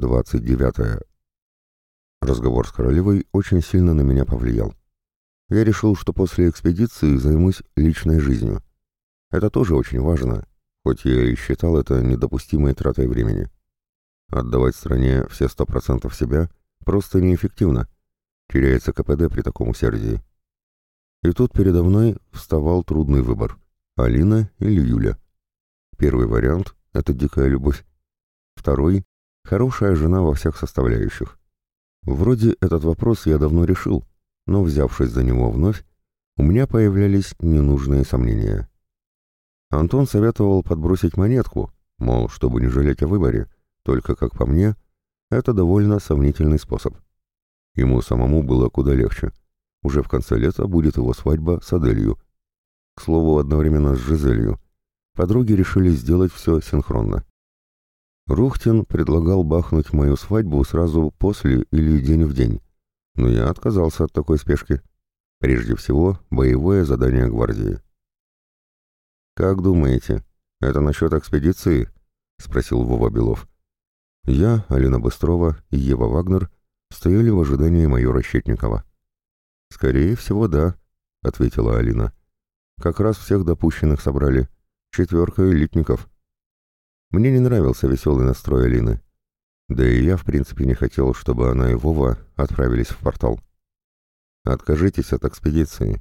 29. Разговор с королевой очень сильно на меня повлиял. Я решил, что после экспедиции займусь личной жизнью. Это тоже очень важно, хоть я и считал это недопустимой тратой времени. Отдавать стране все сто процентов себя просто неэффективно. Теряется КПД при таком усердии. И тут передо мной вставал трудный выбор — Алина или Юля. Первый вариант — это дикая любовь. Второй — хорошая жена во всех составляющих. Вроде этот вопрос я давно решил, но, взявшись за него вновь, у меня появлялись ненужные сомнения. Антон советовал подбросить монетку, мол, чтобы не жалеть о выборе, только, как по мне, это довольно сомнительный способ. Ему самому было куда легче. Уже в конце лета будет его свадьба с Аделью. К слову, одновременно с Жизелью. Подруги решили сделать все синхронно. Рухтин предлагал бахнуть мою свадьбу сразу после или день в день, но я отказался от такой спешки. Прежде всего, боевое задание гвардии. «Как думаете, это насчет экспедиции?» — спросил Вова Белов. Я, Алина Быстрова и Ева Вагнер стояли в ожидании майора Щетникова. «Скорее всего, да», — ответила Алина. «Как раз всех допущенных собрали. Четверка элитников». Мне не нравился веселый настрой Алины. Да и я, в принципе, не хотел, чтобы она и Вова отправились в портал. Откажитесь от экспедиции.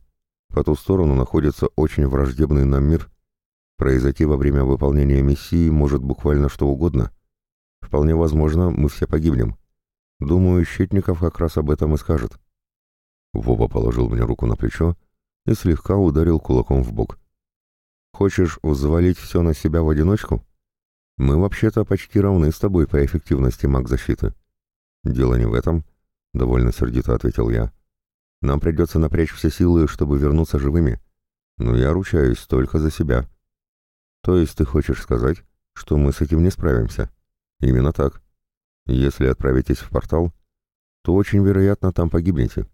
По ту сторону находится очень враждебный нам мир. Произойти во время выполнения миссии может буквально что угодно. Вполне возможно, мы все погибнем. Думаю, Щитников как раз об этом и скажет. Вова положил мне руку на плечо и слегка ударил кулаком в бок. «Хочешь взвалить все на себя в одиночку?» Мы вообще-то почти равны с тобой по эффективности маг-защиты. Дело не в этом, — довольно сердито ответил я. Нам придется напрячь все силы, чтобы вернуться живыми. Но я ручаюсь только за себя. То есть ты хочешь сказать, что мы с этим не справимся? Именно так. Если отправитесь в портал, то очень вероятно там погибнете.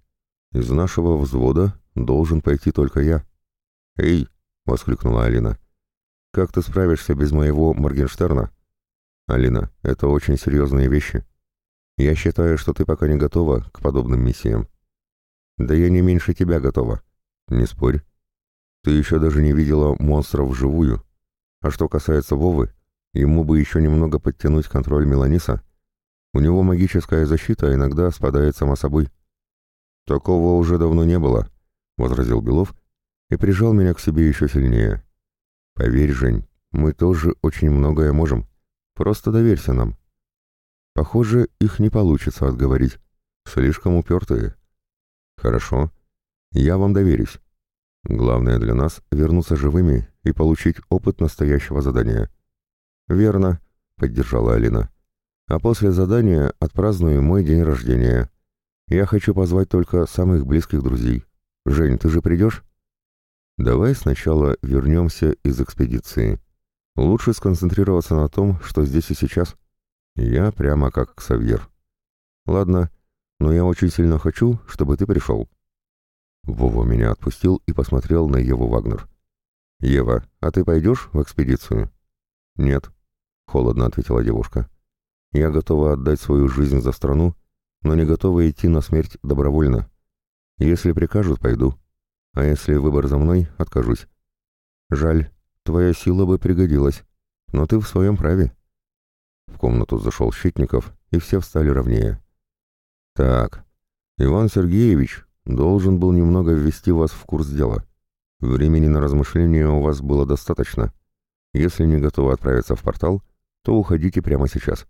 Из нашего взвода должен пойти только я. «Эй!» — воскликнула Алина. Как ты справишься без моего Моргенштерна? Алина, это очень серьезные вещи. Я считаю, что ты пока не готова к подобным миссиям. Да я не меньше тебя готова. Не спорь. Ты еще даже не видела монстров вживую. А что касается Вовы, ему бы еще немного подтянуть контроль Меланиса. У него магическая защита иногда спадает сама собой. Такого уже давно не было, — возразил Белов и прижал меня к себе еще сильнее. Поверь, Жень, мы тоже очень многое можем. Просто доверься нам. Похоже, их не получится отговорить. Слишком упертые. Хорошо. Я вам доверюсь. Главное для нас — вернуться живыми и получить опыт настоящего задания. Верно, — поддержала Алина. А после задания отпраздную мой день рождения. Я хочу позвать только самых близких друзей. Жень, ты же придешь? Давай сначала вернемся из экспедиции. Лучше сконцентрироваться на том, что здесь и сейчас. Я прямо как Ксавьер. Ладно, но я очень сильно хочу, чтобы ты пришел. Вова меня отпустил и посмотрел на Еву Вагнер. «Ева, а ты пойдешь в экспедицию?» «Нет», — холодно ответила девушка. «Я готова отдать свою жизнь за страну, но не готова идти на смерть добровольно. Если прикажут, пойду. А если выбор за мной, откажусь. Жаль, твоя сила бы пригодилась, но ты в своем праве. В комнату зашел Щитников, и все встали ровнее. Так, Иван Сергеевич должен был немного ввести вас в курс дела. Времени на размышления у вас было достаточно. Если не готовы отправиться в портал, то уходите прямо сейчас.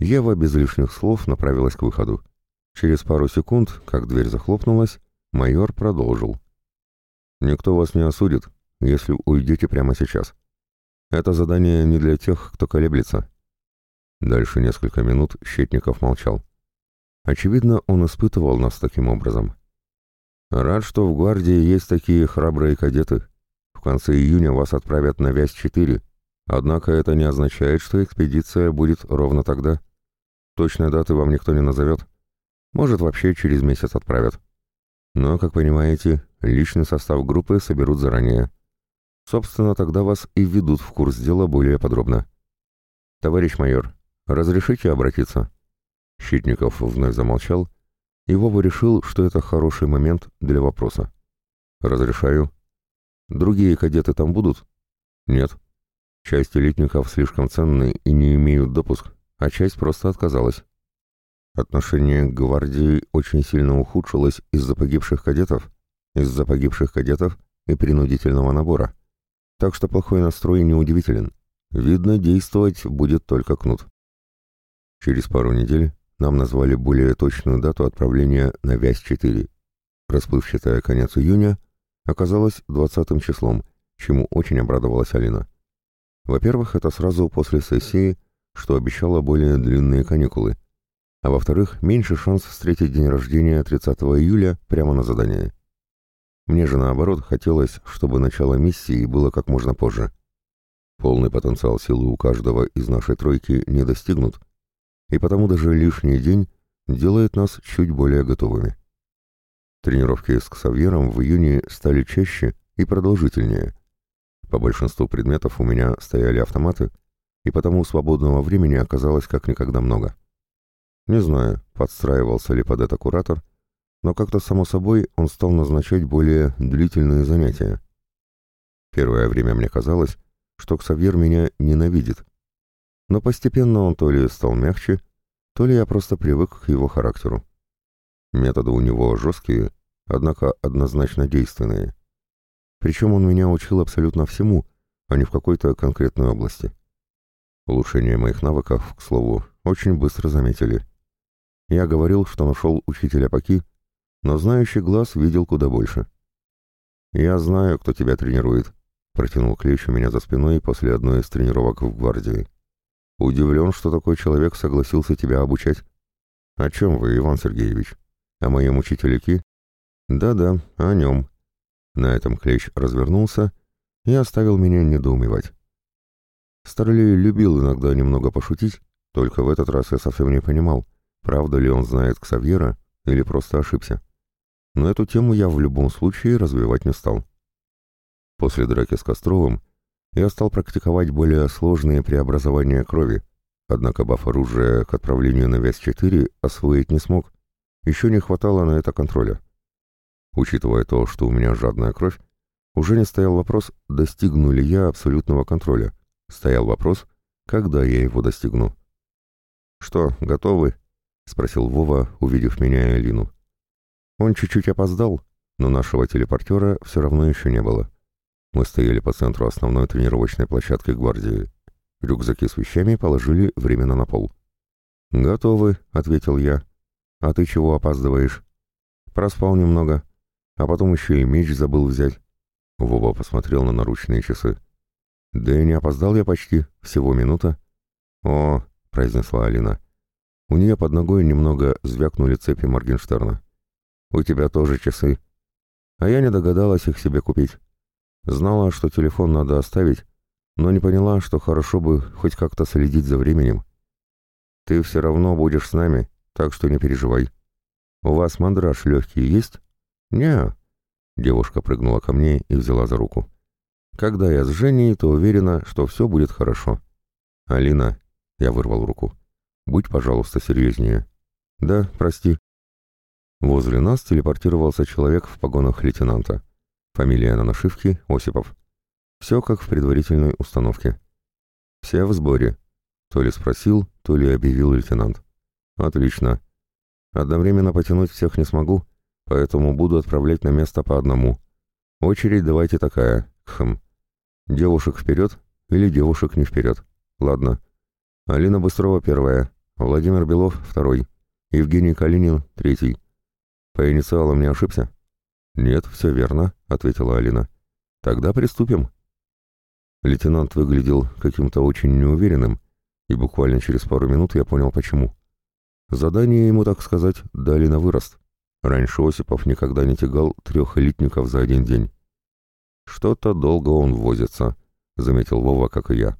Ева без лишних слов направилась к выходу. Через пару секунд, как дверь захлопнулась, Майор продолжил. «Никто вас не осудит, если уйдете прямо сейчас. Это задание не для тех, кто колеблется». Дальше несколько минут Щетников молчал. Очевидно, он испытывал нас таким образом. «Рад, что в гвардии есть такие храбрые кадеты. В конце июня вас отправят на Вязь-4, однако это не означает, что экспедиция будет ровно тогда. Точной даты вам никто не назовет. Может, вообще через месяц отправят. Но, как понимаете, личный состав группы соберут заранее. Собственно, тогда вас и введут в курс дела более подробно. Товарищ майор, «Разрешите обратиться?» Щитников вновь замолчал, и Вова решил, что это хороший момент для вопроса. «Разрешаю». «Другие кадеты там будут?» «Нет». Часть элитников слишком ценны и не имеют допуск, а часть просто отказалась. Отношение к гвардии очень сильно ухудшилось из-за погибших кадетов, из-за погибших кадетов и принудительного набора. Так что плохой настрой неудивителен. Видно, действовать будет только кнут. Через пару недель нам назвали более точную дату отправления на Вязь-4. Расплывчатая конец июня оказалось 20 числом, чему очень обрадовалась Алина. Во-первых, это сразу после сессии, что обещало более длинные каникулы, а во-вторых, меньше шанс встретить день рождения 30 июля прямо на задании. Мне же наоборот хотелось, чтобы начало миссии было как можно позже. Полный потенциал силы у каждого из нашей тройки не достигнут, и потому даже лишний день делает нас чуть более готовыми. Тренировки с Ксавьером в июне стали чаще и продолжительнее. По большинству предметов у меня стояли автоматы, и потому свободного времени оказалось как никогда много. Не знаю, подстраивался ли под это куратор, но как-то само собой он стал назначать более длительные занятия. Первое время мне казалось, что Ксавьер меня ненавидит, но постепенно он то ли стал мягче, то ли я просто привык к его характеру. Методы у него жесткие, однако однозначно действенные. Причем он меня учил абсолютно всему, а не в какой-то конкретной области. Улучшение моих навыков, к слову, очень быстро заметили. Я говорил, что нашел учителя Паки, но знающий глаз видел куда больше. «Я знаю, кто тебя тренирует», — протянул Клещ у меня за спиной после одной из тренировок в гвардии. «Удивлен, что такой человек согласился тебя обучать». «О чем вы, Иван Сергеевич? О моем учителе Ки?» «Да-да, о нем». На этом Клещ развернулся и оставил меня недоумевать. Старлей любил иногда немного пошутить, только в этот раз я совсем не понимал, Правда ли он знает Ксавьера или просто ошибся? Но эту тему я в любом случае развивать не стал. После драки с Костровым я стал практиковать более сложные преобразования крови, однако баф оружия к отправлению на ВС-4 освоить не смог. Еще не хватало на это контроля. Учитывая то, что у меня жадная кровь, уже не стоял вопрос, достигну ли я абсолютного контроля. Стоял вопрос, когда я его достигну. «Что, готовы?» — спросил Вова, увидев меня и Алину. Он чуть-чуть опоздал, но нашего телепортера все равно еще не было. Мы стояли по центру основной тренировочной площадки гвардии. Рюкзаки с вещами положили временно на пол. «Готовы», — ответил я. «А ты чего опаздываешь?» «Проспал немного, а потом еще и меч забыл взять». Вова посмотрел на наручные часы. «Да и не опоздал я почти, всего минута». «О», — произнесла Алина, — у нее под ногой немного звякнули цепи Моргенштерна. «У тебя тоже часы». А я не догадалась их себе купить. Знала, что телефон надо оставить, но не поняла, что хорошо бы хоть как-то следить за временем. «Ты все равно будешь с нами, так что не переживай. У вас мандраж легкий есть?» «Не». Девушка прыгнула ко мне и взяла за руку. «Когда я с Женей, то уверена, что все будет хорошо». «Алина», — я вырвал руку, Будь, пожалуйста, серьезнее. Да, прости. Возле нас телепортировался человек в погонах лейтенанта. Фамилия на нашивке — Осипов. Все как в предварительной установке. Все в сборе. То ли спросил, то ли объявил лейтенант. Отлично. Одновременно потянуть всех не смогу, поэтому буду отправлять на место по одному. Очередь давайте такая. Хм. Девушек вперед или девушек не вперед? Ладно. Алина Быстрова первая, Владимир Белов — второй. Евгений Калинин — третий. По инициалам не ошибся? Нет, все верно, — ответила Алина. Тогда приступим. Лейтенант выглядел каким-то очень неуверенным, и буквально через пару минут я понял, почему. Задание ему, так сказать, дали на вырост. Раньше Осипов никогда не тягал трех элитников за один день. «Что-то долго он возится», — заметил Вова, как и я.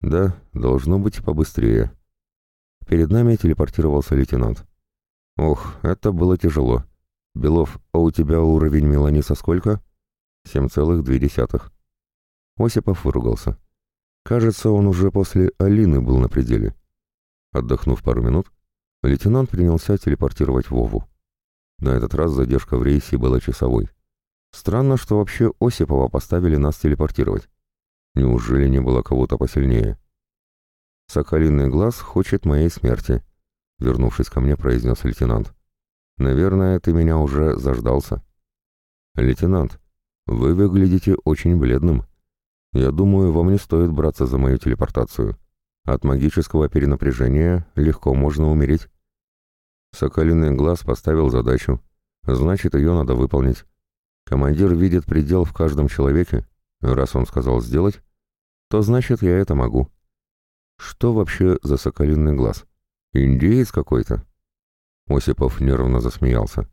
«Да, должно быть побыстрее». Перед нами телепортировался лейтенант. Ох, это было тяжело. Белов, а у тебя уровень Меланиса сколько? Семь целых две десятых. Осипов выругался. Кажется, он уже после Алины был на пределе. Отдохнув пару минут, лейтенант принялся телепортировать Вову. На этот раз задержка в рейсе была часовой. Странно, что вообще Осипова поставили нас телепортировать. Неужели не было кого-то посильнее? «Соколиный глаз хочет моей смерти», — вернувшись ко мне, произнес лейтенант. «Наверное, ты меня уже заждался». «Лейтенант, вы выглядите очень бледным. Я думаю, вам не стоит браться за мою телепортацию. От магического перенапряжения легко можно умереть». Соколиный глаз поставил задачу. Значит, ее надо выполнить. Командир видит предел в каждом человеке. Раз он сказал сделать, то значит, я это могу. Что вообще за соколиный глаз? Индеец какой-то? Осипов нервно засмеялся.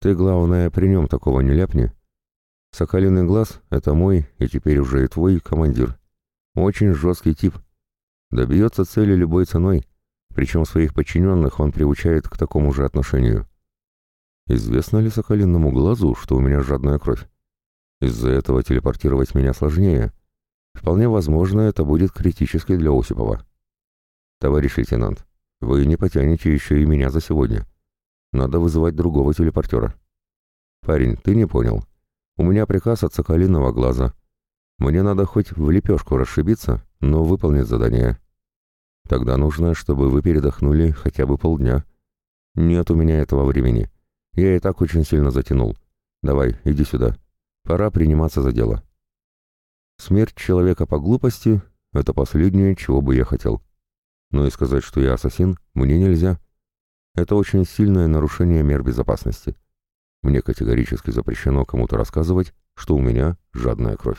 Ты, главное, при нем такого не ляпни. Соколиный глаз — это мой и теперь уже и твой командир. Очень жесткий тип. Добьется цели любой ценой, причем своих подчиненных он приучает к такому же отношению. Известно ли Соколиному глазу, что у меня жадная кровь? Из-за этого телепортировать меня сложнее. Вполне возможно, это будет критически для Осипова. Товарищ лейтенант, вы не потянете еще и меня за сегодня. Надо вызывать другого телепортера. Парень, ты не понял. У меня приказ от Соколиного глаза. Мне надо хоть в лепешку расшибиться, но выполнить задание. Тогда нужно, чтобы вы передохнули хотя бы полдня. Нет у меня этого времени. Я и так очень сильно затянул. Давай, иди сюда. Пора приниматься за дело. Смерть человека по глупости — это последнее, чего бы я хотел. Но и сказать, что я ассасин, мне нельзя. Это очень сильное нарушение мер безопасности. Мне категорически запрещено кому-то рассказывать, что у меня жадная кровь.